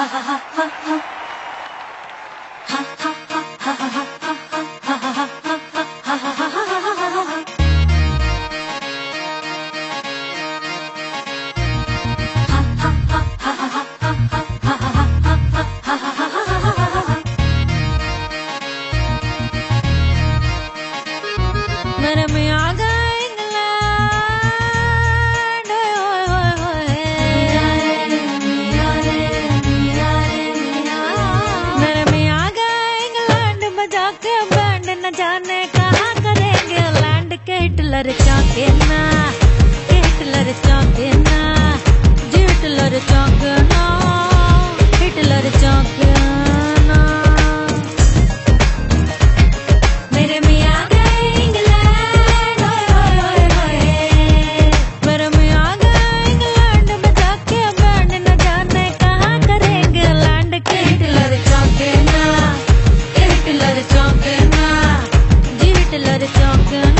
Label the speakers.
Speaker 1: Let me जाने कहा करेंगे लैंड के हिटलर चौके? done.